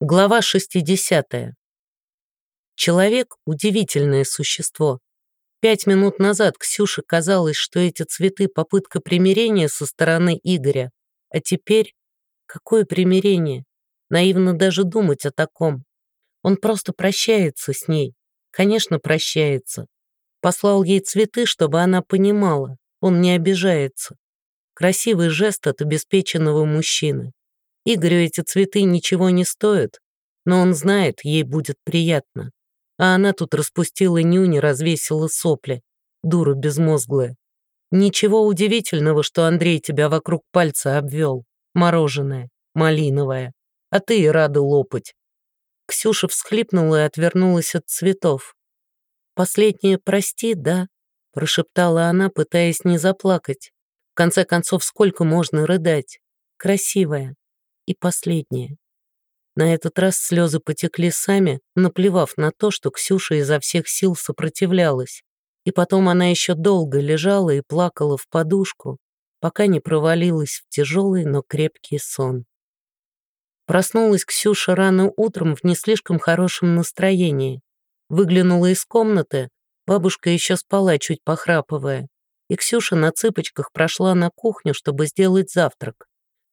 Глава 60. Человек — удивительное существо. Пять минут назад Ксюше казалось, что эти цветы — попытка примирения со стороны Игоря. А теперь... Какое примирение? Наивно даже думать о таком. Он просто прощается с ней. Конечно, прощается. Послал ей цветы, чтобы она понимала. Он не обижается. Красивый жест от обеспеченного мужчины. Игорю эти цветы ничего не стоят, но он знает, ей будет приятно. А она тут распустила нюни, развесила сопли. Дура безмозглая. Ничего удивительного, что Андрей тебя вокруг пальца обвел. Мороженое, малиновое. А ты и рада лопать. Ксюша всхлипнула и отвернулась от цветов. «Последнее прости, да?» — прошептала она, пытаясь не заплакать. В конце концов, сколько можно рыдать? Красивая, и последнее. На этот раз слезы потекли сами, наплевав на то, что Ксюша изо всех сил сопротивлялась. И потом она еще долго лежала и плакала в подушку, пока не провалилась в тяжелый, но крепкий сон. Проснулась Ксюша рано утром в не слишком хорошем настроении. Выглянула из комнаты, бабушка еще спала, чуть похрапывая, и Ксюша на цыпочках прошла на кухню, чтобы сделать завтрак.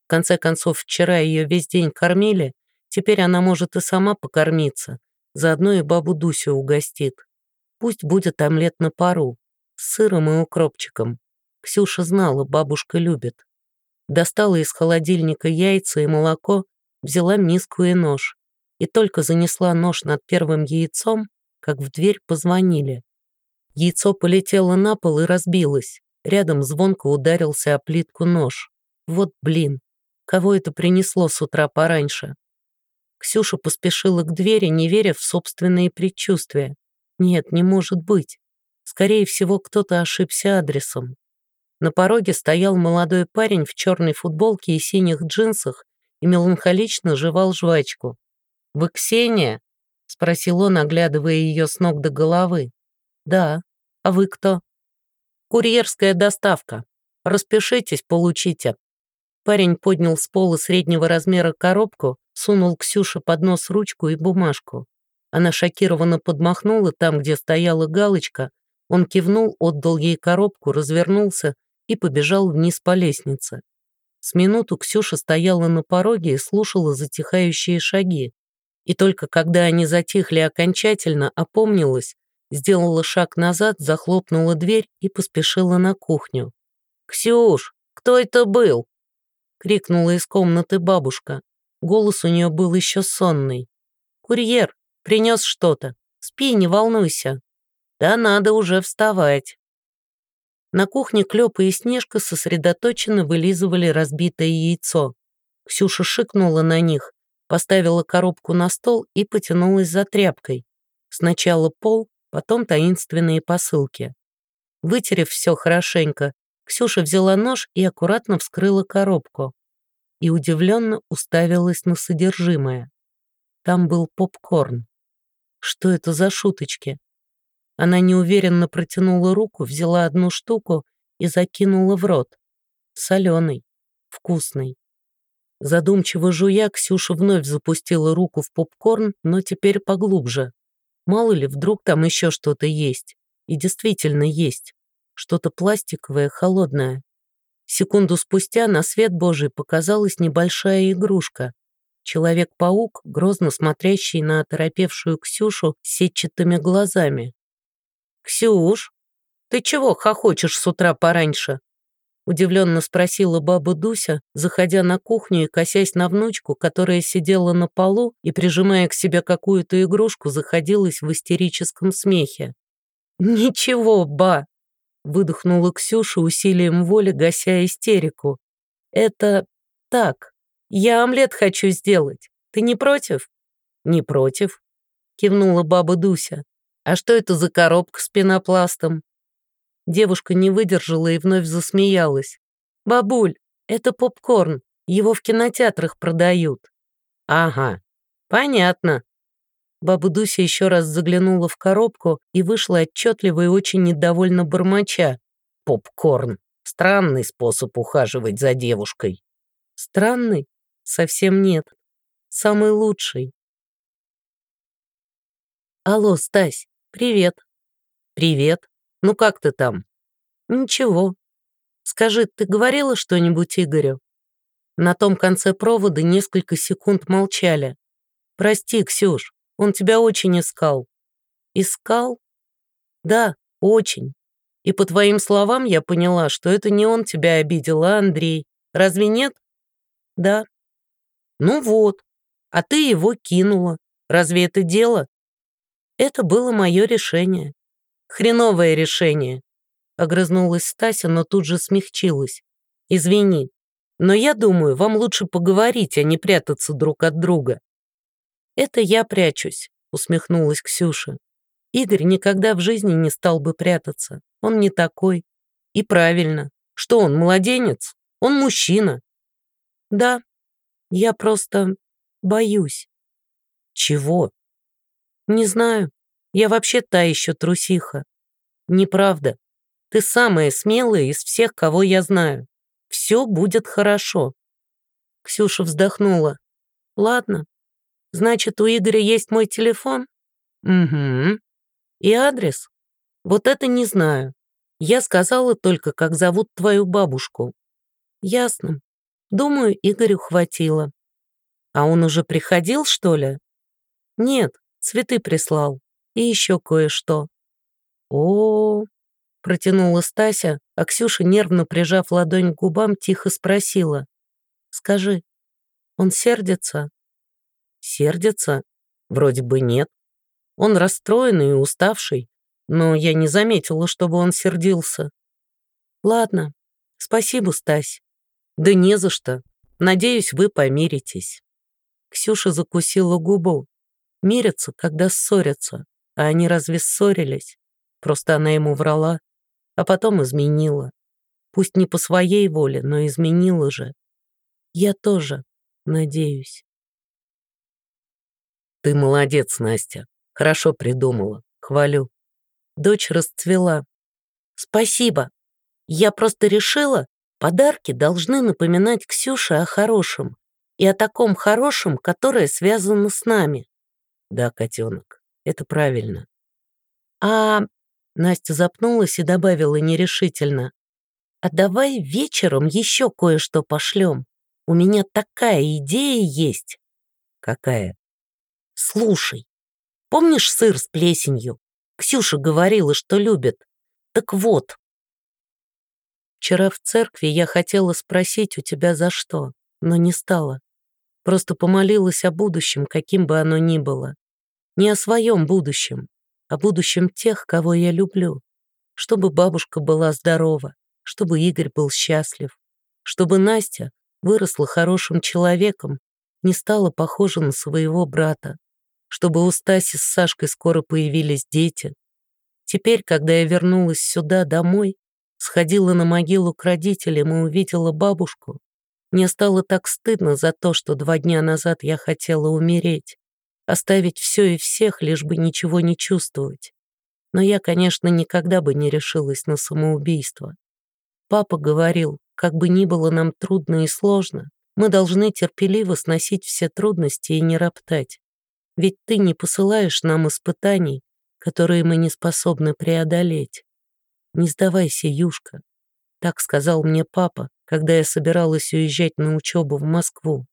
В конце концов, вчера ее весь день кормили, теперь она может и сама покормиться, заодно и бабу Дусю угостит. Пусть будет омлет на пару, с сыром и укропчиком. Ксюша знала, бабушка любит. Достала из холодильника яйца и молоко, взяла миску и нож. И только занесла нож над первым яйцом, как в дверь позвонили. Яйцо полетело на пол и разбилось. Рядом звонко ударился о плитку нож. Вот блин. Кого это принесло с утра пораньше? Ксюша поспешила к двери, не веря в собственные предчувствия. Нет, не может быть. Скорее всего, кто-то ошибся адресом. На пороге стоял молодой парень в черной футболке и синих джинсах и меланхолично жевал жвачку. «Вы Ксения?» — спросил он, оглядывая ее с ног до головы. «Да. А вы кто?» «Курьерская доставка. Распишитесь, получите». Парень поднял с пола среднего размера коробку, сунул Ксюше под нос ручку и бумажку. Она шокированно подмахнула там, где стояла галочка. Он кивнул, отдал ей коробку, развернулся и побежал вниз по лестнице. С минуту Ксюша стояла на пороге и слушала затихающие шаги. И только когда они затихли окончательно, опомнилась, сделала шаг назад, захлопнула дверь и поспешила на кухню. «Ксюш, кто это был?» Крикнула из комнаты бабушка. Голос у нее был еще сонный. «Курьер, принес что-то. Спи, не волнуйся». «Да надо уже вставать». На кухне Клёпа и Снежка сосредоточенно вылизывали разбитое яйцо. Ксюша шикнула на них, поставила коробку на стол и потянулась за тряпкой. Сначала пол, потом таинственные посылки. Вытерев все хорошенько, Ксюша взяла нож и аккуратно вскрыла коробку. И удивленно уставилась на содержимое. Там был попкорн. Что это за шуточки? Она неуверенно протянула руку, взяла одну штуку и закинула в рот. Соленый, вкусный. Задумчиво жуя, Ксюша вновь запустила руку в попкорн, но теперь поглубже. Мало ли, вдруг там еще что-то есть. И действительно есть что-то пластиковое, холодное. Секунду спустя на свет Божий показалась небольшая игрушка. Человек-паук, грозно смотрящий на оторопевшую Ксюшу сетчатыми глазами. «Ксюш, ты чего хохочешь с утра пораньше?» Удивленно спросила баба Дуся, заходя на кухню и косясь на внучку, которая сидела на полу и, прижимая к себе какую-то игрушку, заходилась в истерическом смехе. «Ничего, ба, выдохнула Ксюша усилием воли, гася истерику. «Это так. Я омлет хочу сделать. Ты не против?» «Не против», — кивнула баба Дуся. «А что это за коробка с пенопластом?» Девушка не выдержала и вновь засмеялась. «Бабуль, это попкорн. Его в кинотеатрах продают». «Ага, понятно», Баба Дуся еще раз заглянула в коробку и вышла отчетливо и очень недовольно бормоча. «Попкорн. Странный способ ухаживать за девушкой». «Странный? Совсем нет. самый лучший. Алло, Стась, привет. Привет. Ну как ты там? Ничего. Скажи, ты говорила что-нибудь Игорю? На том конце провода несколько секунд молчали. Прости, Ксюш, он тебя очень искал. Искал? Да, очень. И по твоим словам я поняла, что это не он тебя обидел, а Андрей. Разве нет? Да. Ну вот. А ты его кинула. Разве это дело? Это было мое решение. Хреновое решение. Огрызнулась Стася, но тут же смягчилась. Извини, но я думаю, вам лучше поговорить, а не прятаться друг от друга. Это я прячусь, усмехнулась Ксюша. Игорь никогда в жизни не стал бы прятаться. Он не такой. И правильно. Что он, младенец? Он мужчина. Да, я просто боюсь. Чего? Не знаю. Я вообще та еще трусиха. Неправда. Ты самая смелая из всех, кого я знаю. Все будет хорошо. Ксюша вздохнула. Ладно. Значит, у Игоря есть мой телефон? Угу. И адрес? Вот это не знаю. Я сказала только, как зовут твою бабушку. Ясно. Думаю, Игорю хватило. А он уже приходил, что ли? Нет, цветы прислал. И еще кое-что. О, -о, -о протянула Стася, а Ксюша, нервно прижав ладонь к губам, тихо спросила. «Скажи, он сердится?» «Сердится? Вроде бы нет. Он расстроенный и уставший, но я не заметила, чтобы он сердился. Ладно, спасибо, Стась. Да не за что. Надеюсь, вы помиритесь. Ксюша закусила губу. Мирятся, когда ссорятся. А они разве ссорились? Просто она ему врала, а потом изменила. Пусть не по своей воле, но изменила же. Я тоже надеюсь. Ты молодец, Настя. Хорошо придумала. Хвалю. Дочь расцвела. Спасибо. Я просто решила, подарки должны напоминать Ксюше о хорошем. И о таком хорошем, которое связано с нами. Да, котенок, это правильно. А Настя запнулась и добавила нерешительно. «А давай вечером еще кое-что пошлем. У меня такая идея есть». «Какая?» «Слушай, помнишь сыр с плесенью? Ксюша говорила, что любит. Так вот». Вчера в церкви я хотела спросить у тебя за что, но не стала. Просто помолилась о будущем, каким бы оно ни было. Не о своем будущем, о будущем тех, кого я люблю. Чтобы бабушка была здорова, чтобы Игорь был счастлив, чтобы Настя выросла хорошим человеком, не стала похожа на своего брата, чтобы у Стаси с Сашкой скоро появились дети. Теперь, когда я вернулась сюда, домой, сходила на могилу к родителям и увидела бабушку, мне стало так стыдно за то, что два дня назад я хотела умереть. Оставить все и всех, лишь бы ничего не чувствовать. Но я, конечно, никогда бы не решилась на самоубийство. Папа говорил, как бы ни было нам трудно и сложно, мы должны терпеливо сносить все трудности и не роптать. Ведь ты не посылаешь нам испытаний, которые мы не способны преодолеть. Не сдавайся, Юшка. Так сказал мне папа, когда я собиралась уезжать на учебу в Москву.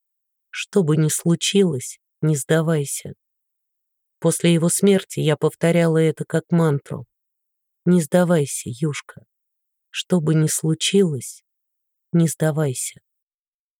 Что бы ни случилось, не сдавайся. После его смерти я повторяла это как мантру. Не сдавайся, Юшка. Что бы ни случилось, не сдавайся.